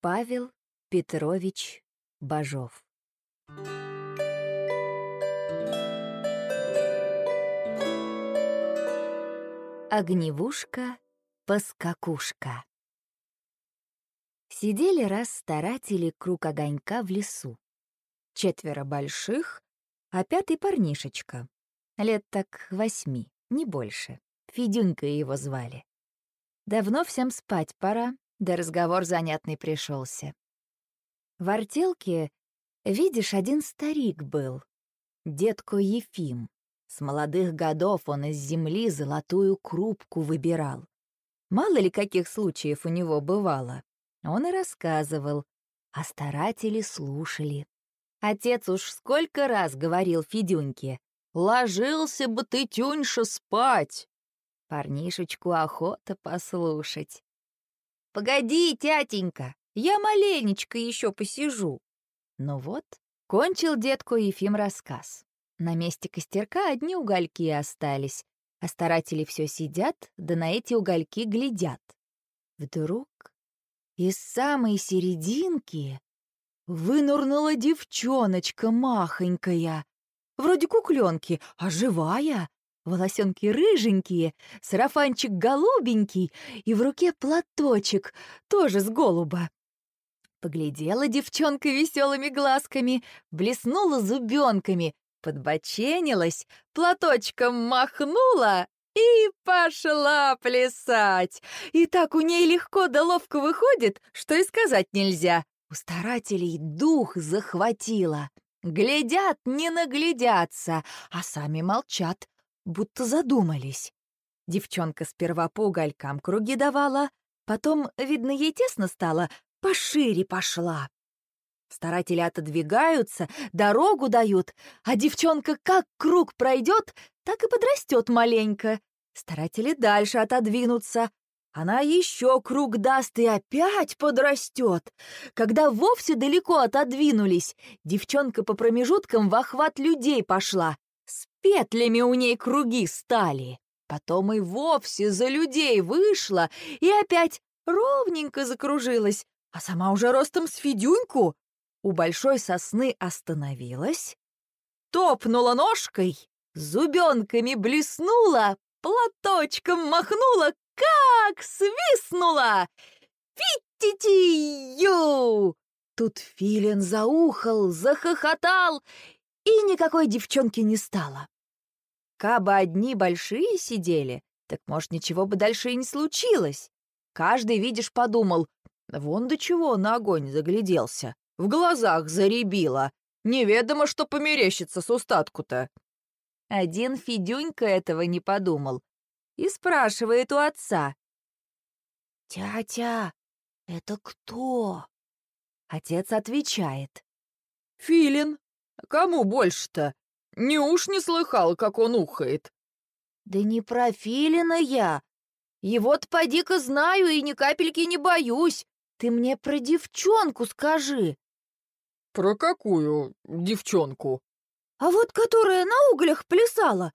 Павел Петрович Бажов Огневушка-поскакушка Сидели раз старатели круг огонька в лесу. Четверо больших, а пятый парнишечка. Лет так восьми, не больше. Федюнька его звали. Давно всем спать пора, да разговор занятный пришелся. В артелке, видишь, один старик был, дедко Ефим. С молодых годов он из земли золотую крупку выбирал. Мало ли каких случаев у него бывало. Он и рассказывал, а старатели слушали. Отец уж сколько раз говорил Федюньке, «Ложился бы ты, Тюньша, спать!» Парнишечку охота послушать. «Погоди, тятенька, я маленечко еще посижу». Ну вот, кончил детку Ефим рассказ. На месте костерка одни угольки остались, а старатели все сидят, да на эти угольки глядят. Вдруг из самой серединки вынурнула девчоночка махонькая, вроде кукленки, а живая, волосенки рыженькие, сарафанчик голубенький и в руке платочек, тоже с голуба. Поглядела девчонка веселыми глазками, блеснула зубенками, подбоченилась, платочком махнула и пошла плясать. И так у ней легко да ловко выходит, что и сказать нельзя. У старателей дух захватило. Глядят, не наглядятся, а сами молчат, будто задумались. Девчонка сперва по уголькам круги давала, потом, видно, ей тесно стало, пошире пошла. Старатели отодвигаются, дорогу дают, а девчонка как круг пройдет, так и подрастет маленько. Старатели дальше отодвинутся. Она еще круг даст и опять подрастет. Когда вовсе далеко отодвинулись, девчонка по промежуткам в охват людей пошла. Петлями у ней круги стали. Потом и вовсе за людей вышла и опять ровненько закружилась, а сама уже ростом с Федюньку у большой сосны остановилась, топнула ножкой, зубенками блеснула, платочком махнула, как свистнула! Фитти-ю! Тут филин заухал, захохотал, и никакой девчонки не стало. Кабы одни большие сидели, так, может, ничего бы дальше и не случилось. Каждый, видишь, подумал, вон до чего на огонь загляделся. В глазах заребило. Неведомо, что померещится с устатку-то. Один Федюнька этого не подумал и спрашивает у отца. «Тятя, это кто?» Отец отвечает. «Филин. Кому больше-то? Не уж не слыхал, как он ухает?» «Да не про Филина я. Его-то поди-ка знаю и ни капельки не боюсь. Ты мне про девчонку скажи». «Про какую девчонку?» «А вот которая на углях плясала.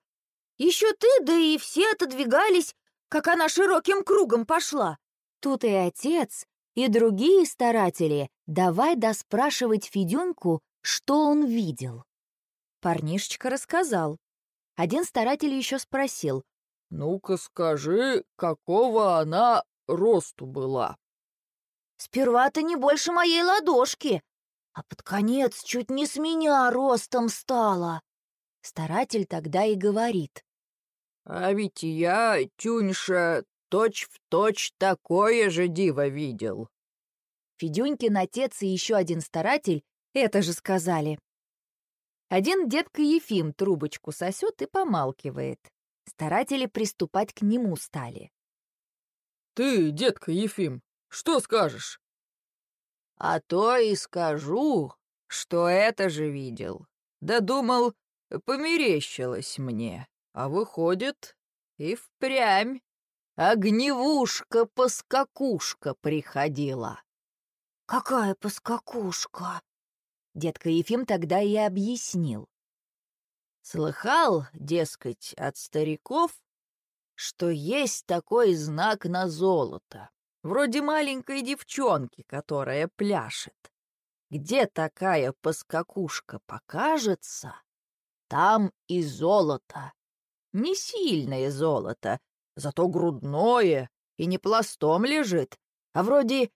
Еще ты, да и все отодвигались, как она широким кругом пошла. Тут и отец, и другие старатели давай доспрашивать Федюньку, что он видел». Парнишечка рассказал. Один старатель еще спросил. «Ну-ка скажи, какого она росту была?» «Сперва-то не больше моей ладошки», а под конец чуть не с меня ростом стала. Старатель тогда и говорит. А ведь я, Тюньша, точь-в-точь такое же диво видел. Федюнькин отец и еще один старатель это же сказали. Один детка Ефим трубочку сосет и помалкивает. Старатели приступать к нему стали. «Ты, детка Ефим, что скажешь?» А то и скажу, что это же видел. Да думал, померещилось мне. А выходит, и впрямь огневушка-поскакушка приходила. «Какая поскакушка?» Детка Ефим тогда и объяснил. Слыхал, дескать, от стариков, что есть такой знак на золото. вроде маленькой девчонки, которая пляшет. Где такая поскакушка покажется, там и золото. Не сильное золото, зато грудное и не пластом лежит, а вроде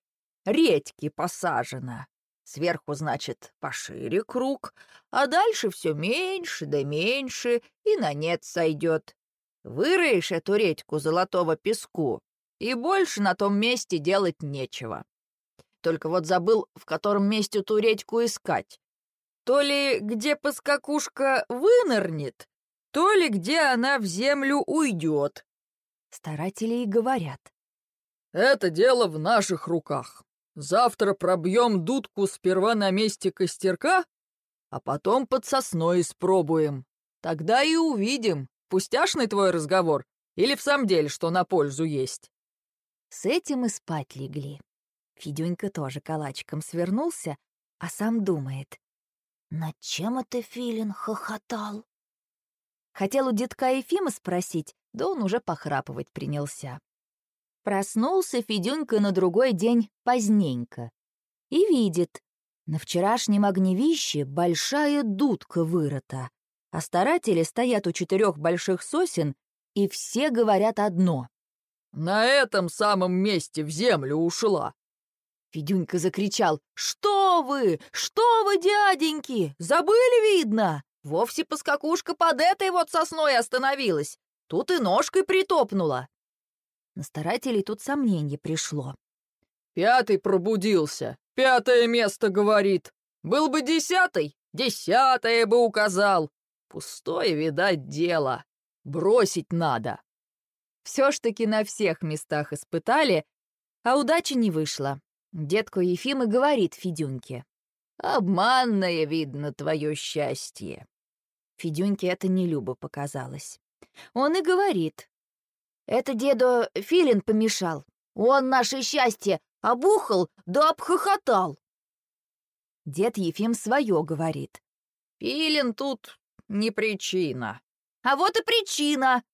редьки посажено. Сверху, значит, пошире круг, а дальше все меньше да меньше и на нет сойдет. Выроешь эту редьку золотого песку, и больше на том месте делать нечего. Только вот забыл, в котором месте ту редьку искать. То ли где поскакушка вынырнет, то ли где она в землю уйдет. Старатели и говорят. Это дело в наших руках. Завтра пробьем дудку сперва на месте костерка, а потом под сосной испробуем. Тогда и увидим, пустяшный твой разговор или в самом деле что на пользу есть. С этим и спать легли. Федюнька тоже калачиком свернулся, а сам думает. Над чем это Филин хохотал? Хотел у детка Ефима спросить, да он уже похрапывать принялся. Проснулся Федюнька на другой день поздненько и видит, на вчерашнем огневище большая дудка вырыта, а старатели стоят у четырех больших сосен, и все говорят одно. «На этом самом месте в землю ушла!» Федюнька закричал. «Что вы? Что вы, дяденьки? Забыли, видно? Вовсе поскакушка под этой вот сосной остановилась. Тут и ножкой притопнула. На старателей тут сомнение пришло. «Пятый пробудился. Пятое место, говорит. Был бы десятый, десятое бы указал. Пустое, видать, дело. Бросить надо». Все ж таки на всех местах испытали, а удачи не вышло. Детку Ефим и говорит Федюньке. «Обманное, видно, твое счастье». Федюньке это не любо показалось. Он и говорит. Это деду Филин помешал. Он наше счастье обухал да обхохотал. Дед Ефим свое говорит. Филин тут не причина. А вот и причина.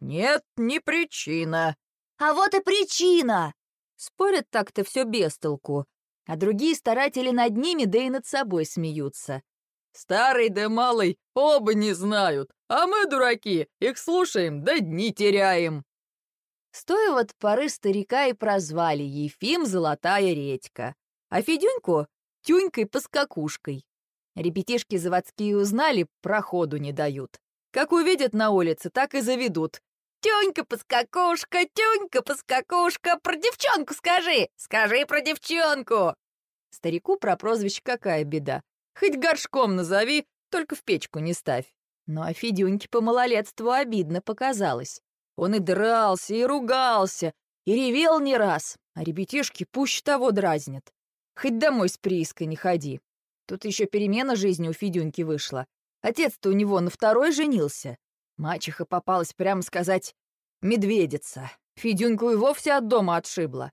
Нет, не причина. А вот и причина. Спорят так-то все без толку, а другие старатели над ними да и над собой смеются. Старый да малый оба не знают, а мы, дураки, их слушаем да дни теряем. С той вот поры старика и прозвали Ефим Золотая редька, а Федюньку — Тюнькой-поскакушкой. Ребятишки заводские узнали, проходу не дают. Как увидят на улице, так и заведут. «Тюнька-поскакушка, Тюнька-поскакушка, про девчонку скажи! Скажи про девчонку!» Старику про прозвище какая беда. Хоть горшком назови, только в печку не ставь. Но а Федюньке по малолетству обидно показалось. Он и дрался, и ругался, и ревел не раз, а ребятишки пуще того дразнят. Хоть домой с прииской не ходи. Тут еще перемена жизни у Федюньки вышла. Отец-то у него на второй женился. Мачеха попалась, прямо сказать, медведица. Федюньку и вовсе от дома отшибла.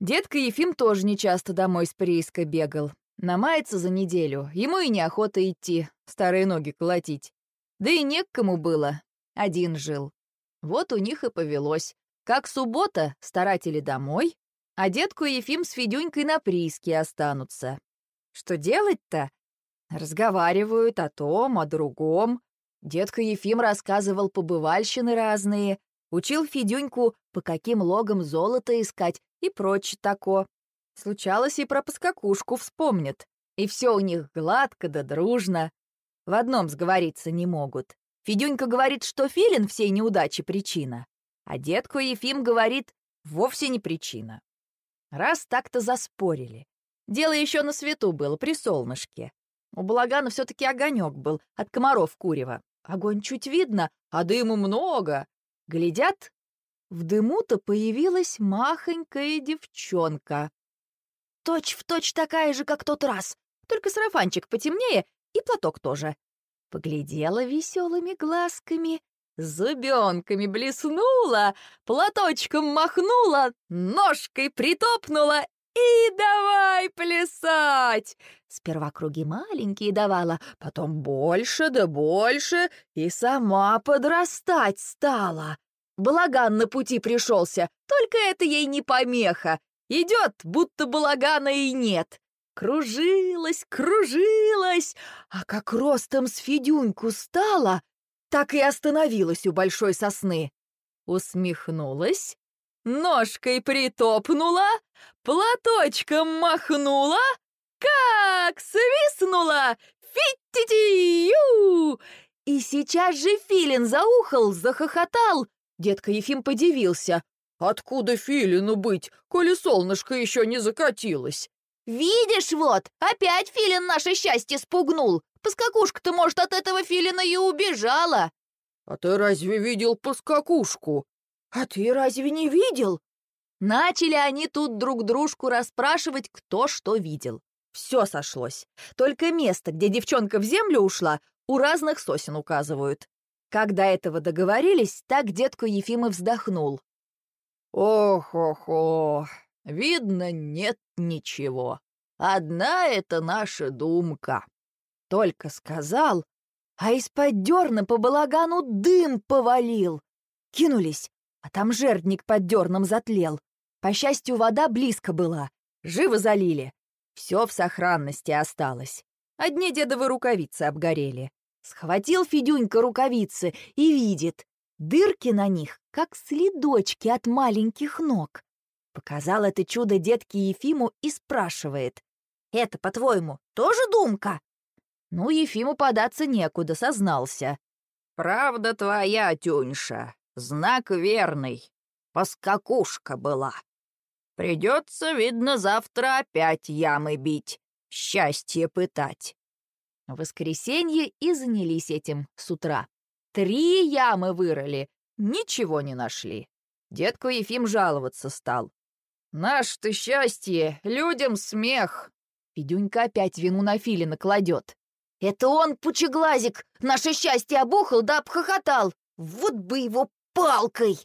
Детка Ефим тоже нечасто домой с прииской бегал. Намается за неделю, ему и неохота идти, старые ноги колотить. Да и не к кому было, один жил. Вот у них и повелось. Как суббота, старатели домой, а детку Ефим с Федюнькой на прииске останутся. Что делать-то? Разговаривают о том, о другом. Детка Ефим рассказывал побывальщины разные, учил Федюньку, по каким логам золото искать и прочее тако. Случалось и про поскакушку вспомнят. И все у них гладко да дружно. В одном сговориться не могут. Федюнька говорит, что Филин всей неудачи причина, а детку Ефим говорит, вовсе не причина. Раз так-то заспорили. Дело еще на свету было, при солнышке. У балагана все-таки огонек был, от комаров курева. Огонь чуть видно, а дыму много. Глядят, в дыму-то появилась махонькая девчонка. Точь в точь такая же, как тот раз, только сарафанчик потемнее и платок тоже. Поглядела веселыми глазками, зубенками блеснула, платочком махнула, ножкой притопнула и давай плясать. Сперва круги маленькие давала, потом больше да больше, и сама подрастать стала. Балаган на пути пришелся, только это ей не помеха. Идет, будто балагана и нет. Кружилась, кружилась, а как ростом с Федюньку стала, так и остановилась у большой сосны. Усмехнулась, ножкой притопнула, платочком махнула, как свистнула, фи-ти-ти-ю! И сейчас же филин заухал, захохотал. Детка Ефим подивился. «Откуда филину быть, коли солнышко еще не закатилось?» «Видишь вот, опять филин наше счастье спугнул. Поскакушка-то, может, от этого филина и убежала». «А ты разве видел поскакушку?» «А ты разве не видел?» Начали они тут друг дружку расспрашивать, кто что видел. Все сошлось. Только место, где девчонка в землю ушла, у разных сосен указывают. Когда этого договорились, так детку Ефима вздохнул. «Ох-ох-ох, видно, нет ничего. Одна это наша думка». Только сказал, а из-под дерна по балагану дым повалил. Кинулись, а там жердник под дерном затлел. По счастью, вода близко была. Живо залили. Все в сохранности осталось. Одни дедовы рукавицы обгорели. Схватил Федюнька рукавицы и видит. Дырки на них, как следочки от маленьких ног. Показал это чудо детке Ефиму и спрашивает. «Это, по-твоему, тоже думка?» Ну, Ефиму податься некуда, сознался. «Правда твоя, Тюньша, знак верный. Поскакушка была. Придется, видно, завтра опять ямы бить, счастье пытать. В воскресенье и занялись этим с утра. Три ямы вырыли, ничего не нашли. Детку Ефим жаловаться стал. «Наш-то счастье, людям смех!» Федюнька опять вину на Филина кладет. «Это он, пучеглазик, наше счастье обухал да обхохотал! Вот бы его палкой!»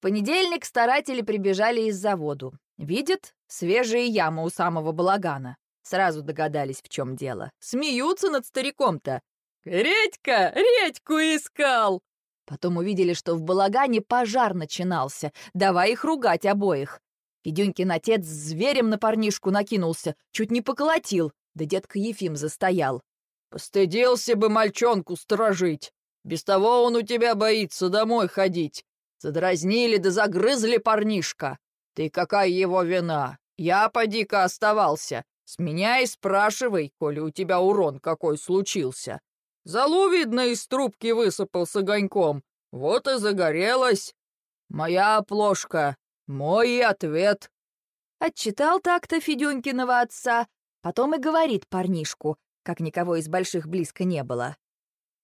понедельник старатели прибежали из заводу. Видят, свежие ямы у самого балагана. Сразу догадались, в чем дело. Смеются над стариком-то. «Редька! Редьку искал!» Потом увидели, что в балагане пожар начинался. Давай их ругать обоих. Федюнькин отец зверем на парнишку накинулся, чуть не поколотил, да детка Ефим застоял. «Постыдился бы мальчонку сторожить. Без того он у тебя боится домой ходить. Задразнили да загрызли парнишка. Ты какая его вина? Я поди-ка оставался. С меня и спрашивай, коли у тебя урон какой случился. Залу, видно, из трубки высыпал с огоньком. Вот и загорелась. Моя оплошка, мой ответ. Отчитал так-то Федюнькиного отца, потом и говорит парнишку, как никого из больших близко не было.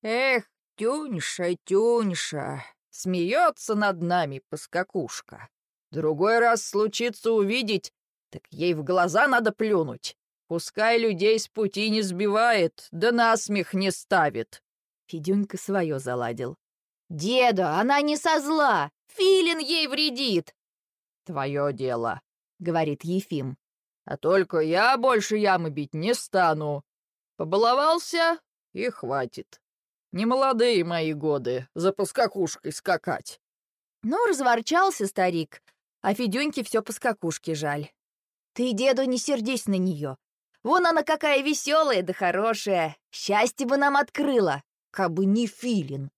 Эх, Тюньша, Тюньша, Смеется над нами поскакушка. Другой раз случится увидеть, так ей в глаза надо плюнуть. Пускай людей с пути не сбивает, да насмех не ставит. Федюнька свое заладил. «Деда, она не со зла! Филин ей вредит!» «Твое дело», — говорит Ефим. «А только я больше ямы бить не стану. Побаловался и хватит. Не молодые мои годы за поскакушкой скакать. Ну, разворчался старик, а Федюньке все по скакушке жаль. Ты, деду, не сердись на нее. Вон она какая веселая да хорошая. Счастье бы нам открыла, кабы не Филин.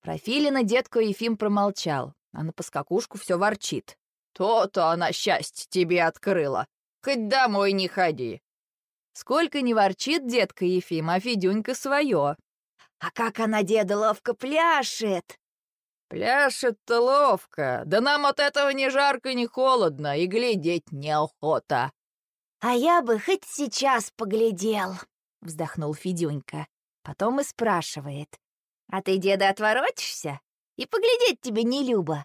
Про Филина детку Ефим промолчал, а на поскакушку все ворчит. То-то она счастье тебе открыла. Хоть домой не ходи. Сколько не ворчит детка Ефим, а Федюнька свое. А как она, деда, ловко пляшет!» «Пляшет-то ловко, да нам от этого ни жарко, ни холодно, и глядеть неохота». «А я бы хоть сейчас поглядел», — вздохнул Федюнька. Потом и спрашивает. «А ты, деда, отворотишься? И поглядеть тебе не любо?»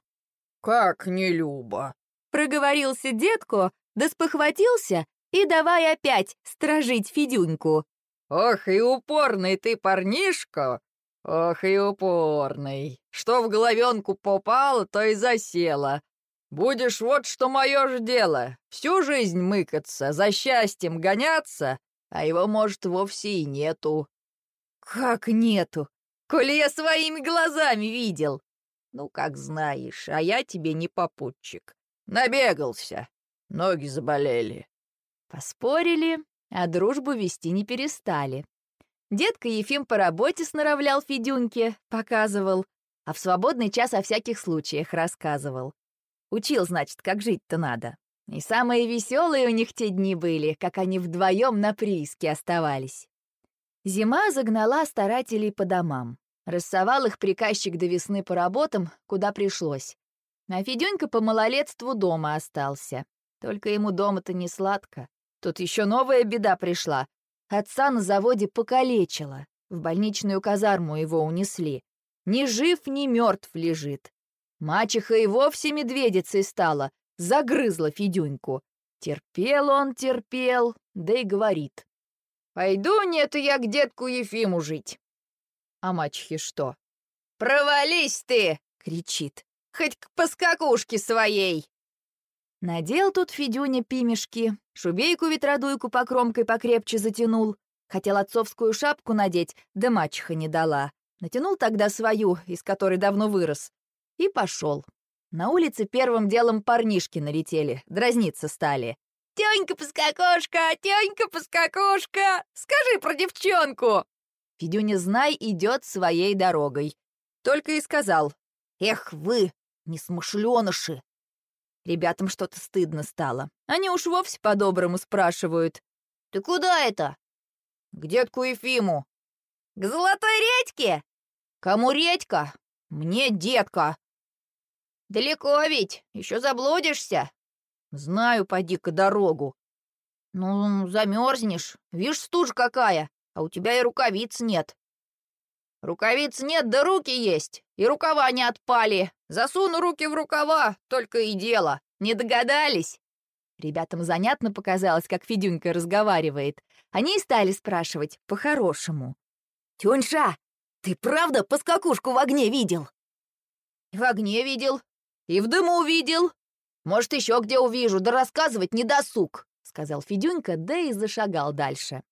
«Как не любо?» — проговорился детку, да спохватился и давай опять стражить Федюньку. «Ох и упорный ты, парнишка! Ох и упорный! Что в головенку попало, то и засело. Будешь вот что мое ж дело, всю жизнь мыкаться, за счастьем гоняться, а его, может, вовсе и нету». «Как нету? Коли я своими глазами видел!» Ну, как знаешь, а я тебе не попутчик. Набегался, ноги заболели. Поспорили, а дружбу вести не перестали. Детка Ефим по работе сноровлял Федюньке, показывал, а в свободный час о всяких случаях рассказывал. Учил, значит, как жить-то надо. И самые веселые у них те дни были, как они вдвоем на прииске оставались. Зима загнала старателей по домам. Рассовал их приказчик до весны по работам, куда пришлось. А Федюнька по малолетству дома остался. Только ему дома-то не сладко. Тут еще новая беда пришла. Отца на заводе покалечило. В больничную казарму его унесли. Ни жив, ни мертв лежит. Мачеха и вовсе медведицей стала, загрызла Федюньку. Терпел он, терпел, да и говорит. «Пойду нет я к детку Ефиму жить». А мачехе что? «Провались ты!» — кричит. «Хоть к поскакушке своей!» Надел тут Федюня пимешки, шубейку-ветродуйку покромкой покрепче затянул. Хотел отцовскую шапку надеть, да мачеха не дала. Натянул тогда свою, из которой давно вырос, и пошел. На улице первым делом парнишки налетели, дразниться стали. «Тёнька-поскакушка, тёнька-поскакушка, скажи про девчонку!» Федюня, знай, идет своей дорогой. Только и сказал. «Эх вы, несмышленыши!» Ребятам что-то стыдно стало. Они уж вовсе по-доброму спрашивают. «Ты куда это?» «К детку Ефиму». «К золотой редьке?» «Кому редька? Мне детка». «Далеко ведь, еще заблудишься». «Знаю, поди-ка дорогу». «Ну, замерзнешь. Видишь, стужа какая, а у тебя и рукавиц нет». «Рукавиц нет, да руки есть, и рукава не отпали. Засуну руки в рукава, только и дело. Не догадались?» Ребятам занятно показалось, как Федюнька разговаривает. Они и стали спрашивать по-хорошему. «Тюньша, ты правда поскакушку в огне видел?» «В огне видел. И в дыму увидел. Может, еще где увижу, да рассказывать не досуг», — сказал Федюнька, да и зашагал дальше.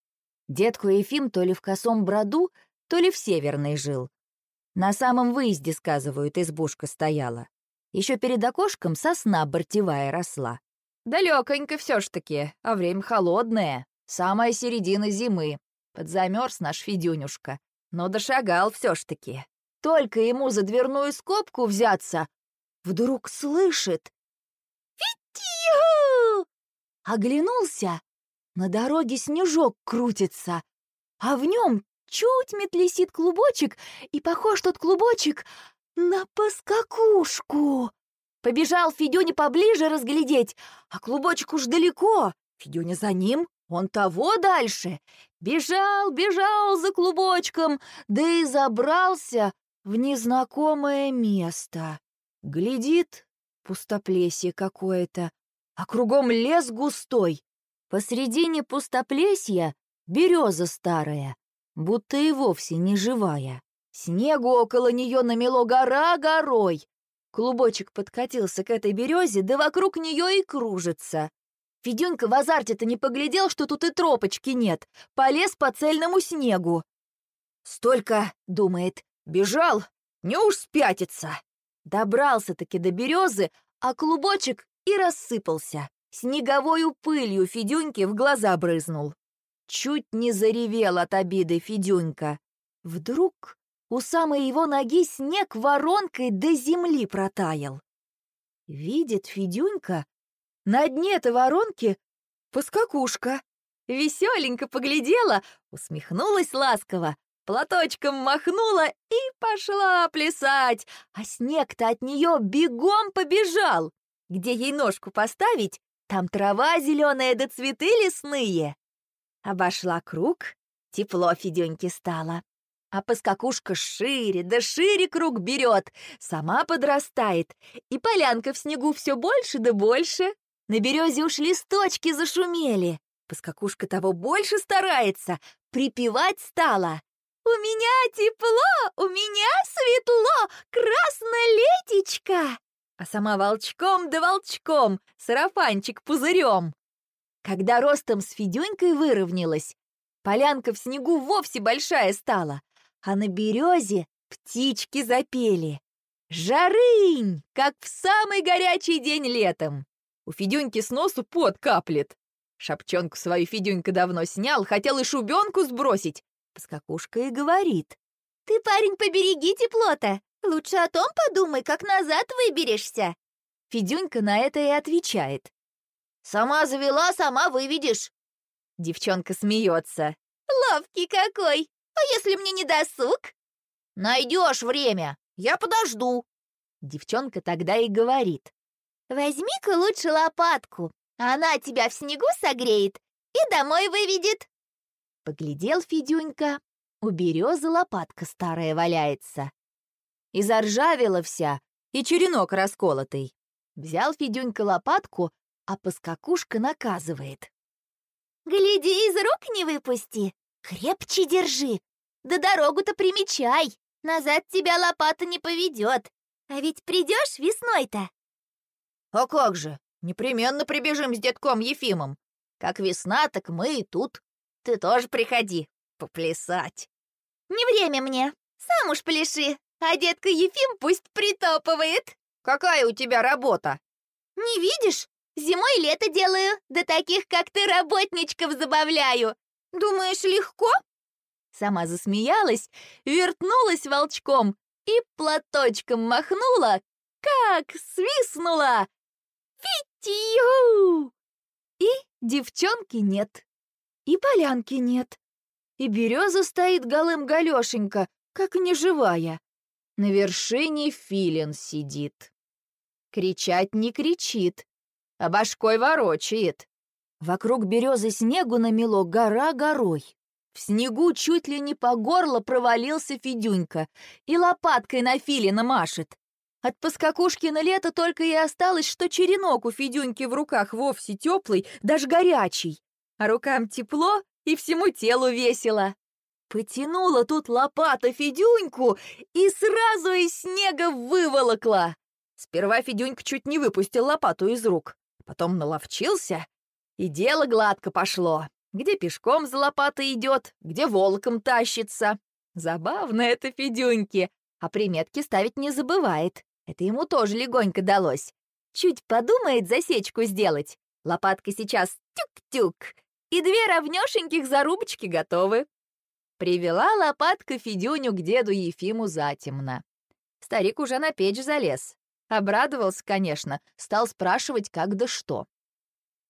Детку Ефим то ли в косом броду, то ли в Северной жил. На самом выезде, сказывают, избушка стояла. Еще перед окошком сосна бортевая росла. Далеконько все ж таки, а время холодное, самая середина зимы. Подзамерз наш Федюнюшка, но дошагал все ж таки. Только ему за дверную скобку взяться, вдруг слышит «Фитью!» Оглянулся, на дороге снежок крутится, а в нем чуть метлесит клубочек, и похож тот клубочек на поскакушку. Побежал Федюня поближе разглядеть, а клубочек уж далеко. Федюня за ним, он того дальше. Бежал, бежал за клубочком, да и забрался в незнакомое место. Глядит, пустоплесье какое-то, а кругом лес густой. Посредине пустоплесья береза старая, будто и вовсе не живая. Снегу около нее намело гора горой. Клубочек подкатился к этой березе, да вокруг нее и кружится. Федюнька в азарте-то не поглядел, что тут и тропочки нет, полез по цельному снегу. «Столько, — думает, — бежал, не уж спятится!» Добрался-таки до березы, а клубочек и рассыпался. Снеговою пылью Федюньке в глаза брызнул. Чуть не заревел от обиды Федюнька. Вдруг у самой его ноги снег воронкой до земли протаял. Видит Федюнька, на дне этой воронки поскакушка. Веселенько поглядела, усмехнулась ласково, платочком махнула и пошла плясать, а снег-то от нее бегом побежал. Где ей ножку поставить, там трава зеленая да цветы лесные. Обошла круг, тепло Феденьке стало. А поскакушка шире, да шире круг берет, сама подрастает, и полянка в снегу все больше да больше. На березе уж листочки зашумели. Поскакушка того больше старается, припевать стала. «У меня тепло, у меня светло, краснолетечко!» А сама волчком да волчком, сарафанчик пузырем. Когда ростом с Федюнькой выровнялась, полянка в снегу вовсе большая стала, а на березе птички запели. Жарынь, как в самый горячий день летом. У Федюньки с носу пот каплет. Шапчонку свою Федюнька давно снял, хотел и шубенку сбросить. Поскакушка и говорит. «Ты, парень, побереги тепло-то. Лучше о том подумай, как назад выберешься». Федюнька на это и отвечает. «Сама завела, сама выведешь». Девчонка смеется. «Ловкий какой! А если мне не досуг?» «Найдешь время, я подожду». Девчонка тогда и говорит. «Возьми-ка лучше лопатку, она тебя в снегу согреет и домой выведет». Поглядел Федюнька, у березы лопатка старая валяется. И заржавела вся, и черенок расколотый. Взял Федюнька лопатку, а поскакушка наказывает. «Гляди, из рук не выпусти, крепче держи, да дорогу-то примечай, назад тебя лопата не поведет, а ведь придешь весной-то». «А как же, непременно прибежим с детком Ефимом. Как весна, так мы и тут. Ты тоже приходи, поплясать». «Не время мне, сам уж пляши, а детка Ефим пусть притопывает». «Какая у тебя работа?» «Не видишь? Зимой лето делаю, да таких, как ты, работничков забавляю. Думаешь, легко?» Сама засмеялась, вертнулась волчком и платочком махнула, как свистнула. Фитью! И девчонки нет, и полянки нет, и береза стоит голым галешенька, как неживая. На вершине филин сидит. Кричать не кричит, а башкой ворочает. Вокруг березы снегу намело гора горой. В снегу чуть ли не по горло провалился Федюнька и лопаткой на филина машет. От поскакушки на лето только и осталось, что черенок у Федюньки в руках вовсе теплый, даже горячий. А рукам тепло и всему телу весело. Потянула тут лопата Федюньку и сразу из снега выволокла. Сперва Федюнька чуть не выпустил лопату из рук, потом наловчился, и дело гладко пошло. Где пешком за лопатой идет, где волком тащится. Забавно это Федюньки, а приметки ставить не забывает. Это ему тоже легонько далось. Чуть подумает засечку сделать. Лопатка сейчас тюк-тюк, и две равнёшеньких зарубочки готовы. Привела лопатка Федюню к деду Ефиму затемно. Старик уже на печь залез. Обрадовался, конечно, стал спрашивать, как да что.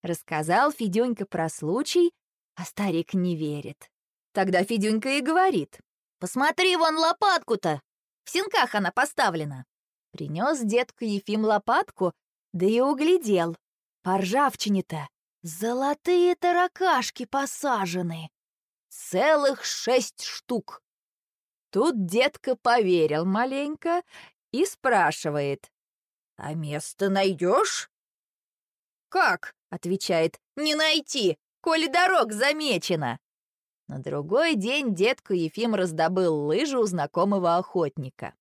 Рассказал Федюнька про случай, а старик не верит. Тогда Федюнька и говорит. «Посмотри вон лопатку-то! В синках она поставлена!» Принес детка Ефим лопатку, да и углядел. По ржавчине-то золотые таракашки посажены. Целых шесть штук. Тут детка поверил маленько и спрашивает. «А место найдешь?» «Как?» — отвечает. «Не найти, коли дорог замечено». На другой день детка Ефим раздобыл лыжи у знакомого охотника.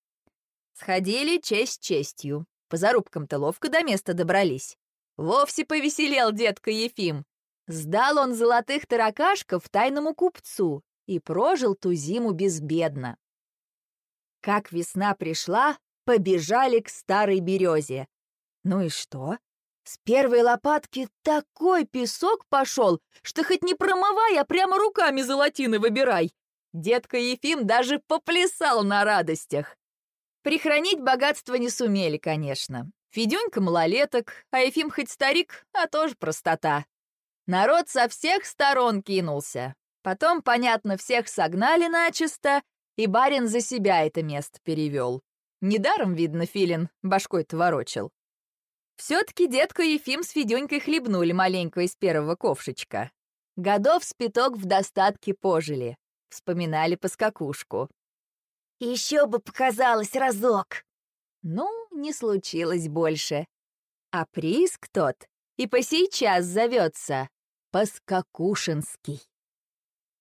Сходили честь честью. По зарубкам-то ловко до места добрались. Вовсе повеселел детка Ефим. Сдал он золотых таракашков тайному купцу и прожил ту зиму безбедно. Как весна пришла, побежали к старой березе. Ну и что? С первой лопатки такой песок пошел, что хоть не промывай, а прямо руками золотины выбирай. Детка Ефим даже поплясал на радостях. Прихранить богатство не сумели, конечно. Федюнька малолеток, а Ефим хоть старик, а тоже простота. Народ со всех сторон кинулся. Потом, понятно, всех согнали начисто, и барин за себя это место перевел. Недаром, видно, Филин башкой-то ворочил. Все-таки детка Ефим с Федюнькой хлебнули маленько из первого ковшечка. Годов с пяток в достатке пожили. Вспоминали поскакушку. Еще бы показалось разок. Ну, не случилось больше. А прииск тот и по сейчас зовется Поскакушинский.